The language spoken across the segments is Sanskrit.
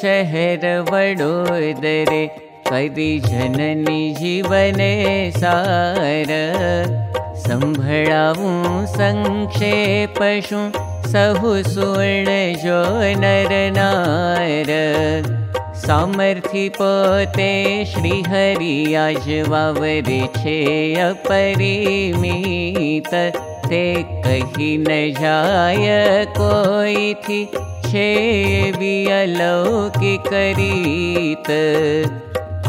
शहर वडोदरे कदि जननी जीवने सार। संभळावू संक्षेपशु सहु सुवर्ण जो नर। नार सामर्थी पोते श्रीहरि आज वावरे छे अपरिमित। ते कही न जाय थी छे भी अलौकिक रीत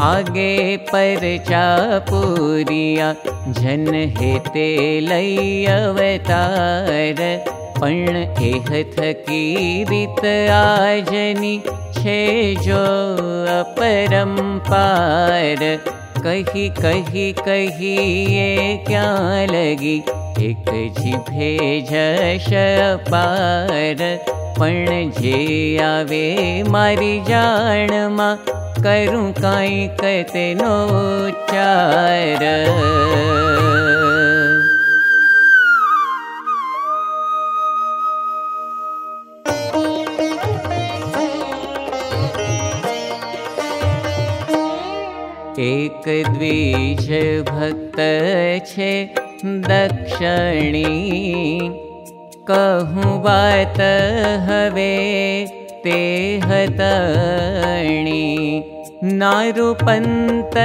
आगे पर चापुरिया जन हेते लई अवतार। पण एह थकी रीत आजनी छे जो अपरंपार। कही कही कही ये क्या लगी? एक जिभे जश पार पण जे आवे मारी जान मा काई कहते नो एक द्विज भक्त दक्षिणी कहूँ बात हवे ते नारूपंत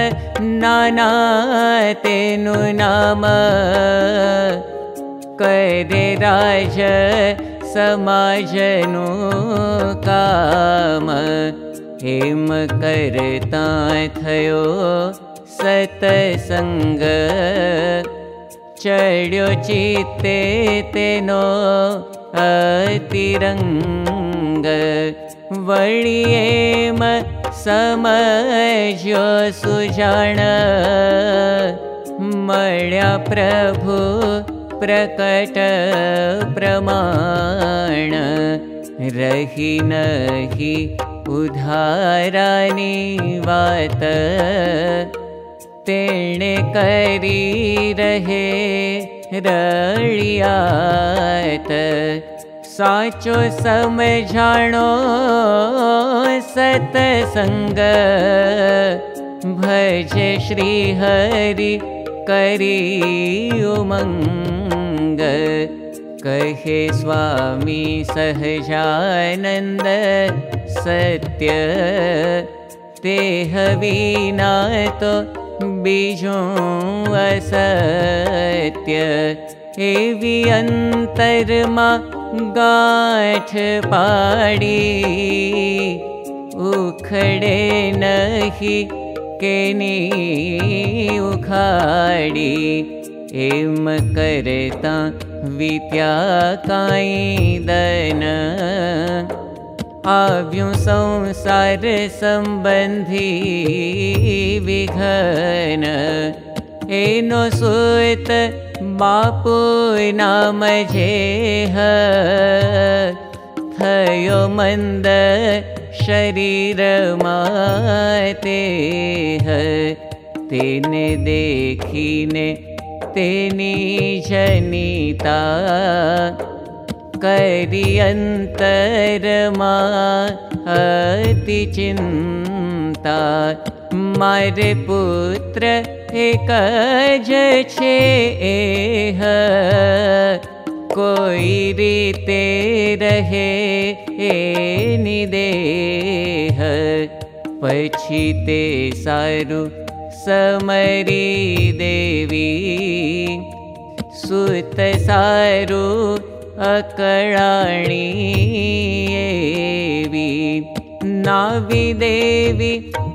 नाना तेनु नाम। करे राज समाजनु काम। हेम करता थयो सतसंग चढ़्यो चिते समज्यो सुजाण। मळ्या प्रभु प्रकट प्रमाण। रही नही उधारानी वात तेणे करी रहे रळियात। साचो समझाणो सतसंग भजे श्री हरि करी उमंग कहे स्वामी सहजानंद सत्य तो बीजो असत्य एवी अंतरमा गाठ पाड़ी। उखड़े नहीं केनी उखाड़ी। एम करता विद्या काई दन। आव्यू संसार संबंधी विघन। एनो सुत बापू नाम जेह। थयो मंद शरीर तेने देखीने तेनी जनिता। करि अन्तरमा अति चिन्ता मारे पुत्र एक छे एह। कोई रीते रहे निदेह। पछी ते सारु समरी देवी। सुत सारु अकळाणी एवी। नावी देवी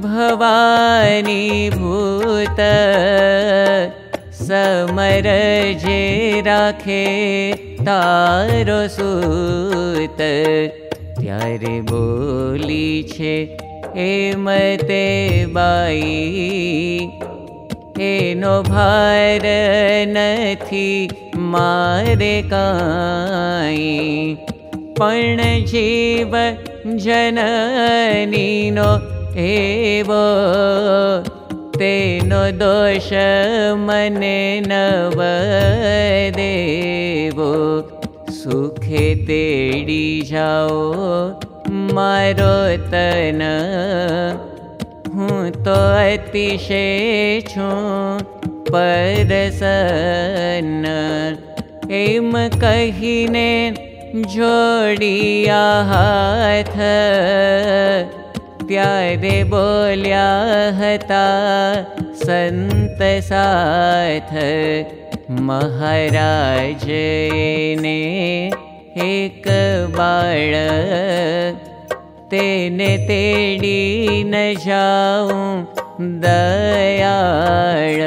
भवानी भूत समर जे राखे तारो सूत। त्यारे बोली ए मते भार नथी मारे काई। पण जीव जननीनो एवो तेनो दोष मने नव देवो सुखे तेडी जाओ मारो तन हूँ तो अतिशे छूँ परसन एम कहीने जोड़िया हाथ त्यारे बोल्या हता संत साथ महाराज ने एक बाळ तेने तेडी न जाऊं दयाळ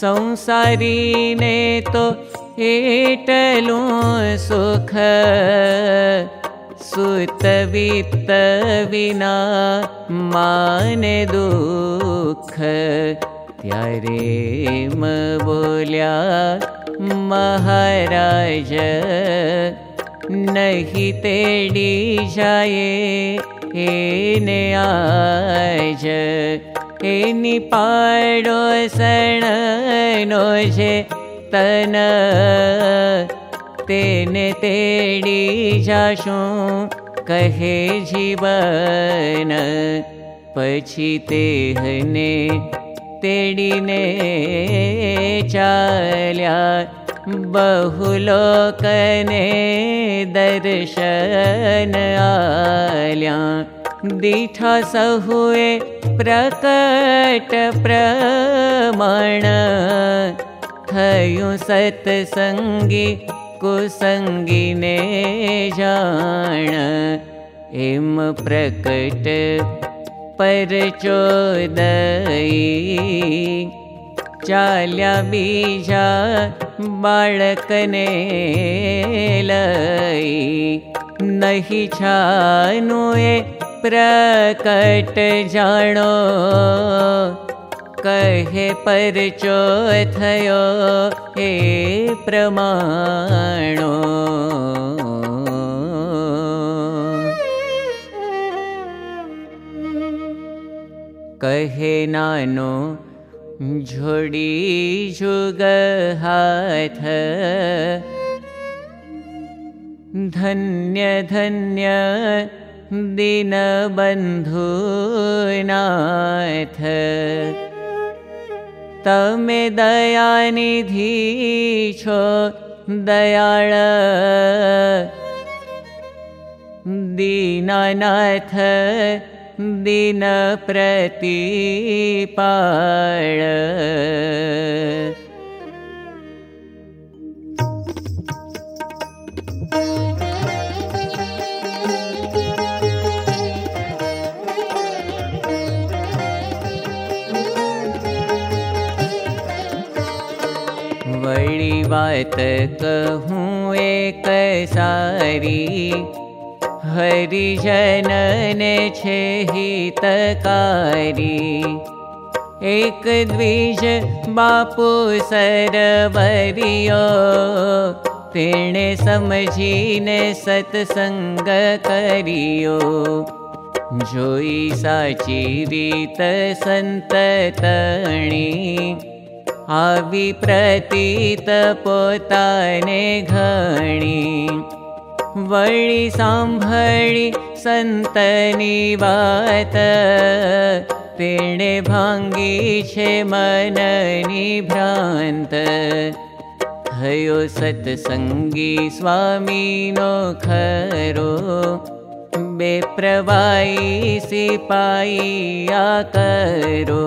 संसारी ने तो सुख सुतवित विना माने दुख त्यारे म बोल्या महाराज नहीं तेडी जाए एने पाडो सणनो जे तन कहे जीवन पछी तेहने तेडीने चाल्या बहुलोकने दर्शन आल्या। दीठा सहुए प्रकट प्रमाण थयुं सत्संगी कुसङ्गिने जाण एम प्रकट परचोदयी। चाल्या बीजा बाळकने लई। नहि छानुए प्रकट जाणो कहे परचो थयो हे प्रमाणो। कहे नानो झोडी जुग हाथ। धन्य धन्य दीनबन्धुनाथ तमे दयानिधि छो दयाळ। दीनानाथ दीनप्रतिपाळ वळी वात कहूँ एक सारी हरिजनने छे हितकारी एक द्विज बापू सरवरियो। तेणे समझीने सत्संग करियो। जोई साची रीत संत आवी प्रतीत पोताने घणी। वळी सांभळी संतनी वात। तेणे भांगी मननी भ्रांत सत्संगी स्वामी नो खरो। बेप्रवाई आकरो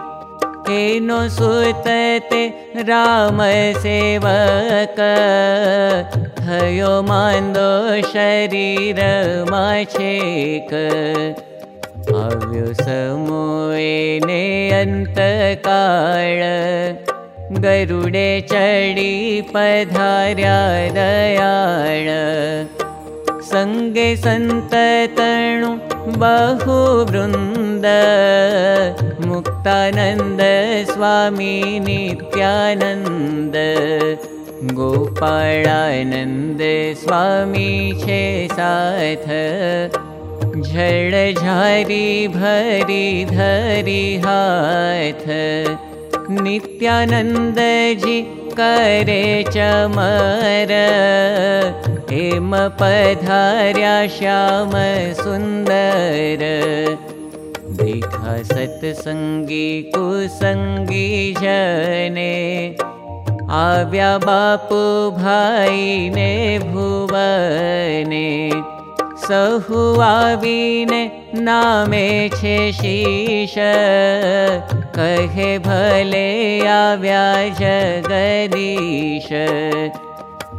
राम सेवाक। हयो मा शरीर मा अन्तकाळ। गरुडे च पधार्या दयाण सङ्गे सन्ततनु बहुवृन्द मुक्तानन्द स्वामी नित्यानन्द गोपालानन्द स्वामी छे साथ झडझारी भरि धरिथ नित्यानन्द जी करे चमर हेम पधार्या श्याम सुन्दर देखा सत्सङ्गी कुसङ्गी जने। आव्या बापु भाई ने भुवने सहुआवीने नामे छे शीश। कहे भले आव्या जगदीश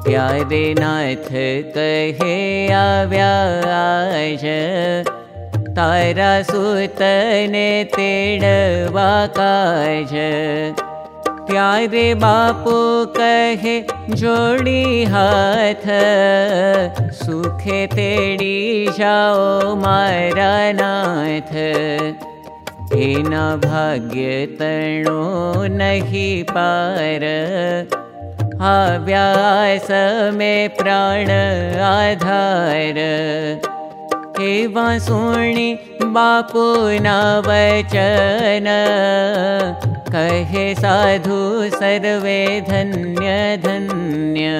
प्यारे नाथ कहे आव्या आज। तारा सुतने तेड़वा काज। प्यारे बापू कहे जोड़ी हाथ। सुखे तेड़ी जाओ मारा नाथ। एना भाग्य तणो नहीं पार आव्यास में प्राण आधार। एवा सुणी बापू ना वचन कहे साधु सर्वे धन्य धन्य।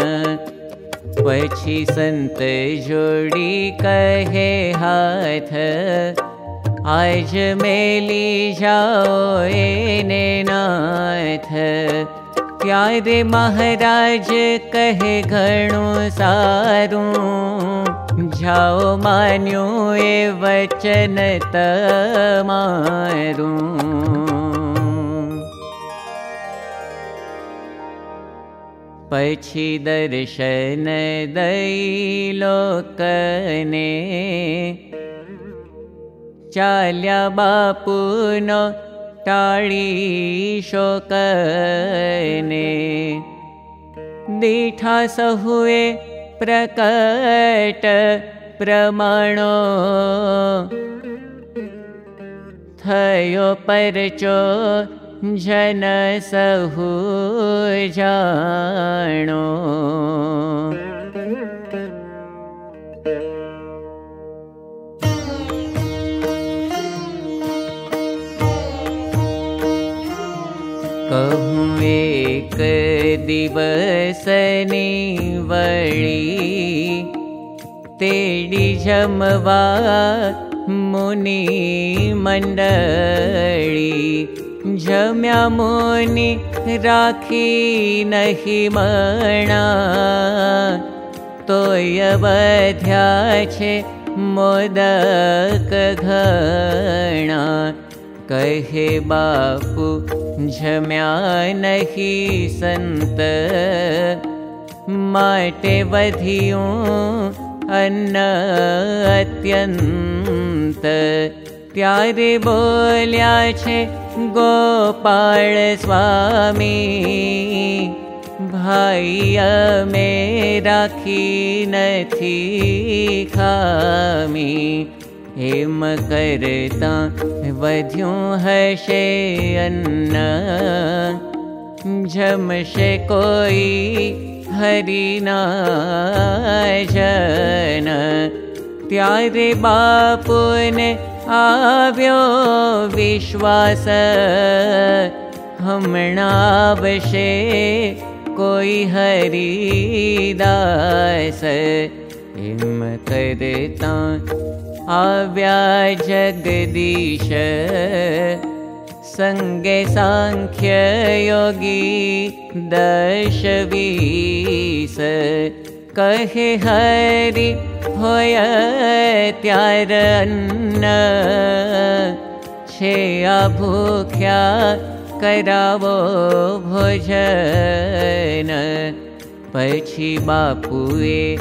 पछी संत जोड़ी कहे हाथ आज मेली जाओ एने नाथ प्यारे महाराज कहे घणो सारू। जाओ मान्यो ए वचन तमारू। पछी दर्शन दई लोकने। चाल्या बापूनो टाळी शोकने दीठा सहुए प्रकट प्रमाणो थयो परचो जन सहु जानो दिवसनी वळी तेडी जमवा मुनि मण्डळी जम्या मोनि राखी नहि मणा तोय बध्या छे मोदक घणा कहे बापू जम्या नहि संत। माटे वधियों अन्न अत्यंत। प्यारे बोल्या छे गोपाल स्वामी भाई में राखी खामी हेम करता वध्यों हशे अन्न। जमशे कोई हरिना जन त्यारे बापुने आव्यो विश्वास। हमणावशे कोई हरिदास हिम करता आव्या जगदीश दशवीस कहे हरि होय त्यारन्न छे भूख्या करावो भोजन पछी बापुए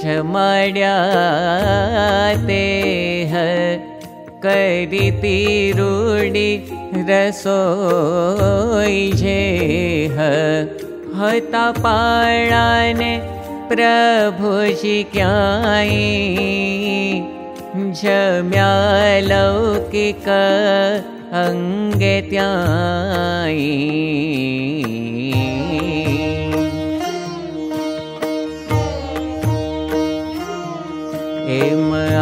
जमाड्या ते है करिती रूडी रसोई जे हता पाळाने प्रभुजी क्याई जम्या लौकिक अंगे त्याई एम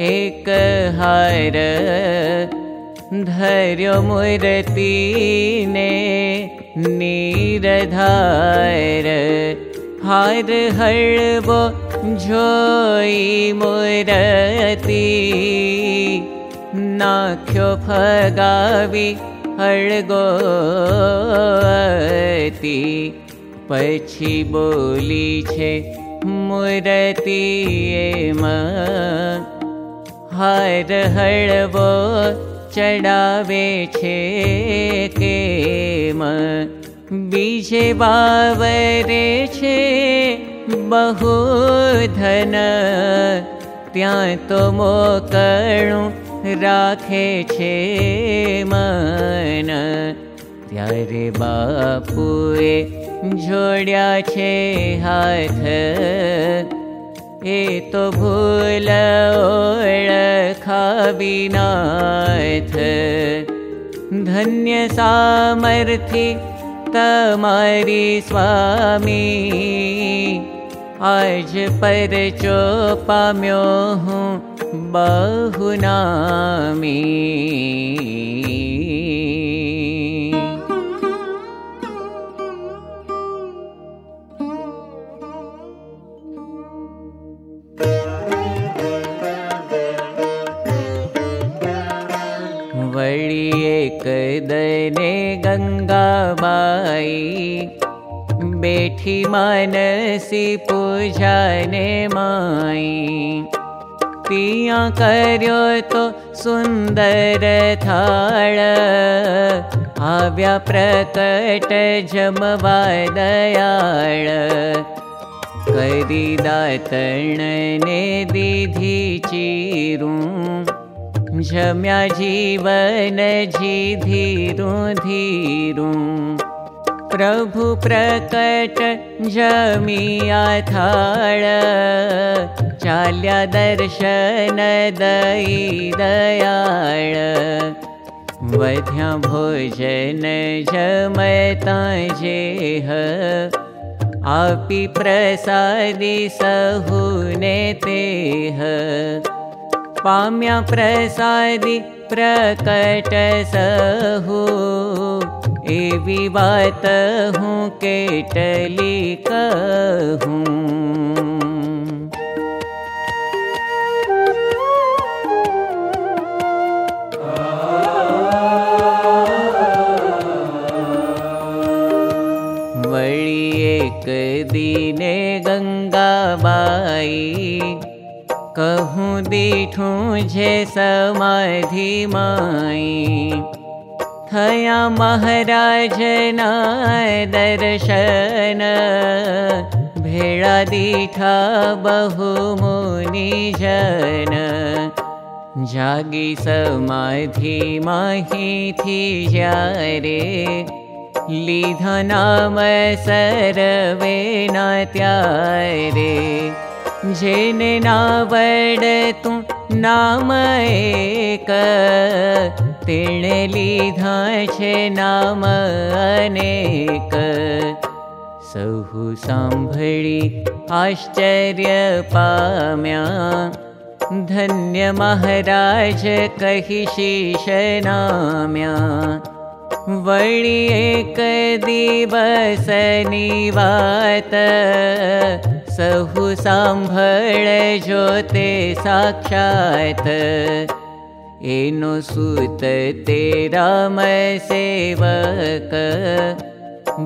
एक हार धैर्य मूर्ति ने नीरधार। हार हळबो जोई मूर्ति नाख्यो फगावी हळगो पछी बोली छे मूर्ति एमा हर हळवो चढावे छे केम बीजे बावरे छे बहु धन। त्या तो मोकणु राखे छे मन। त्यारे बापुए जोड्या छे हाथ ए तो भूल खाविनाथ धन्य सामर्थी तमारी स्वामी। आज पर चो पाम्यो हूँ बहुनामी माई। पिया कर्यो तो सुन्दर थाळ। आव्या प्रकट जमवा दयाळ। करी दातणने दिधी चीरू जम्या जीवन जी धीरु धीरु प्रभु प्रकट जमिया दर्शन दई दयाळ। वध्या भोजन जमता जेह। आपी प्रसादी सहुने तेह पाम्या प्रसादि प्रकट सहु एवी बात हूँ केटली कहूँ कहूँ दीठूँ जे समाधि माई थया महाराज दर्शन भेड़ा दीठा बहु मुनि जन जागी समाधि माही थी जारे લીધા નામ સરવે ના ત્યારે वडतु नाम एक तेणे लीधा छे नाम अनेक। सहु सांभी आश्चर्य पाम्या धन्य महाराज कहि शीश नाम्या। वणि एक दिवस निवात सह साभळो ते साक्षात्। एन सुत ते राम सेवक।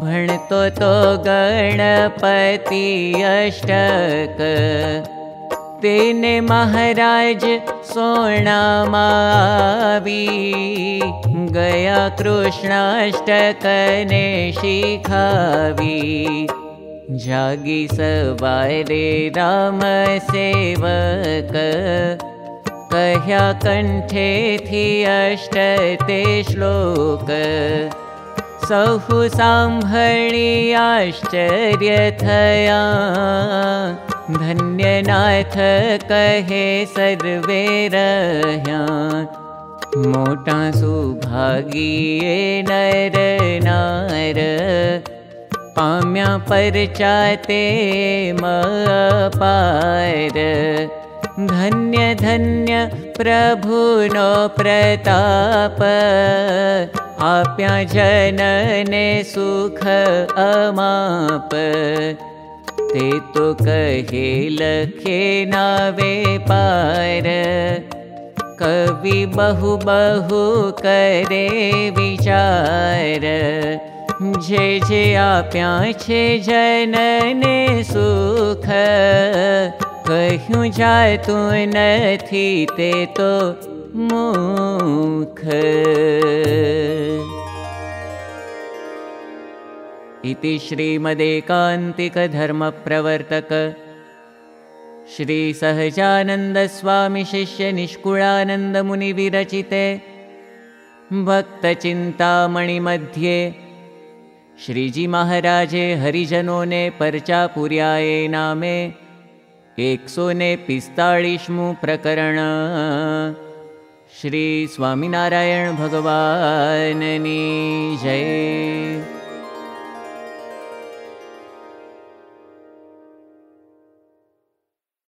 भणतो तो गणपति अष्टक। तेने महाराज स्वणा मावि गया कृष्णाष्टकने शिखावी। जागी सवारे रामसेवक कह्या कण्ठे थि अष्टते श्लोक। सहु साम्भणि आश्चर्य थया। धन्यनाथ कहे सर्वे रह्या। मोटा सुभागी नर नार। पाम्या पर मपार। धन्य धन्य प्रभुनो प्रताप। आप्या जनने सुख अमाप। ते तो कहे लखे नावे पार। कवि बहु बहु करे विचार। जनने सुख कहूँ जाय तू नथी ते तो मुख। इति श्रीमदेकान्तिकधर्मप्रवर्तक श्रीसहजानन्दस्वामिशिष्यनिष्कुलानन्दमुनिविरचिते भक्तचिन्तामणिमध्ये श्रीजीमहाराजे हरिजनोने पर्चापुर्याये नामे एकसोने पिस्ताळिष्मु प्रकरण। श्रीस्वामिनारायणभगवाननी जय